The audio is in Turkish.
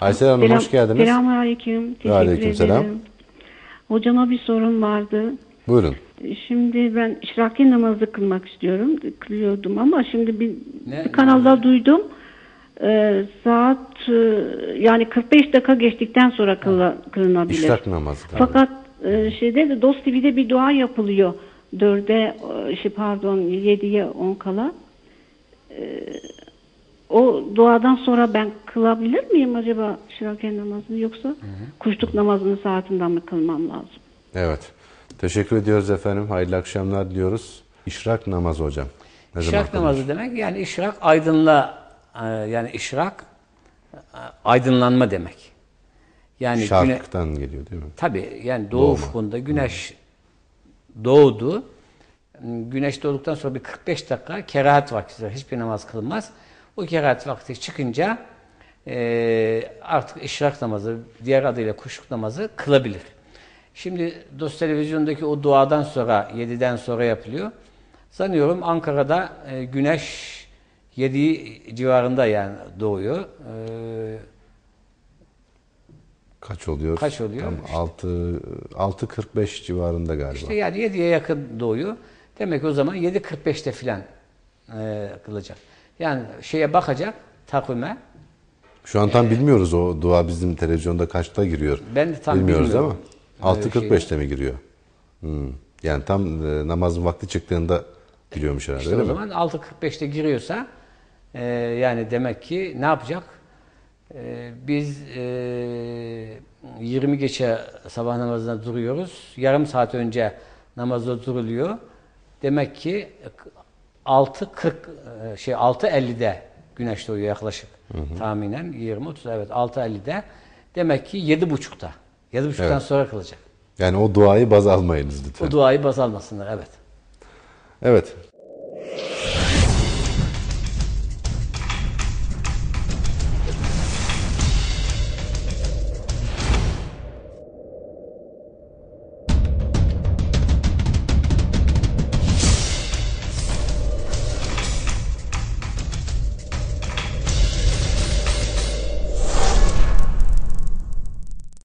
Aysel Hanım Selam- hoş geldiniz. Selamünaleyküm. Teşekkür Aleykümselam. ederim. Hocama bir sorum vardı. Buyurun. Şimdi ben işraki namazı kılmak istiyorum. Kılıyordum ama şimdi bir, Ne- bir kanalda duydum. Ee, saat e, yani 45 dakika geçtikten sonra kıla, kılınabilir. İşrak namazı. galiba. Fakat e, şeyde de Dost TV'de bir dua yapılıyor. Dörde, e, şey pardon yediye on kala. O duadan sonra ben kılabilir miyim acaba şiraken namazını yoksa kuşluk namazını saatinden mi kılmam lazım? Evet. Teşekkür ediyoruz efendim. Hayırlı akşamlar diliyoruz. İşrak namazı hocam. Ne İşrak namazı demek yani işrak aydınla e, yani işrak e, aydınlanma demek. Yani güne, Şarktan geliyor değil mi? tabii yani doğu Doğma. ufkunda güneş doğdu. Güneş doğduktan sonra bir 45 dakika kerahat vakti hiçbir namaz kılınmaz. O kerahat vakti çıkınca e, artık işrak namazı, diğer adıyla kuşluk namazı kılabilir. Şimdi Dost Televizyon'daki o duadan sonra, 7'den sonra yapılıyor. Sanıyorum Ankara'da e, güneş 7 civarında yani doğuyor. E, Kaç oluyor? Kaç oluyor? Tam 6 6.45 civarında galiba. İşte yani 7'ye yakın doğuyor. Demek ki o zaman 7.45'te filan e, kılacak. Yani şeye bakacak takvime. Şu an tam bilmiyoruz o dua bizim televizyonda kaçta giriyor. Ben de tam bilmiyoruz bilmiyorum. ama Öyle 6.45'te mi giriyor? Hmm. Yani tam e, namazın vakti çıktığında giriyormuş herhalde İşte öyle o mi? zaman 6.45'te giriyorsa e, yani demek ki ne yapacak? E, biz e, 20 geçe sabah namazına duruyoruz. Yarım saat önce namazda duruluyor. Demek ki 6.40 e, şey 6.50'de güneş doğuyor yaklaşık. Tahminen 20 30 evet 6.50'de. Demek ki 7.30'da. 7.30'dan Evet. sonra kılacak. Yani o duayı baz almayınız lütfen. O duayı baz almasınlar evet. Evet.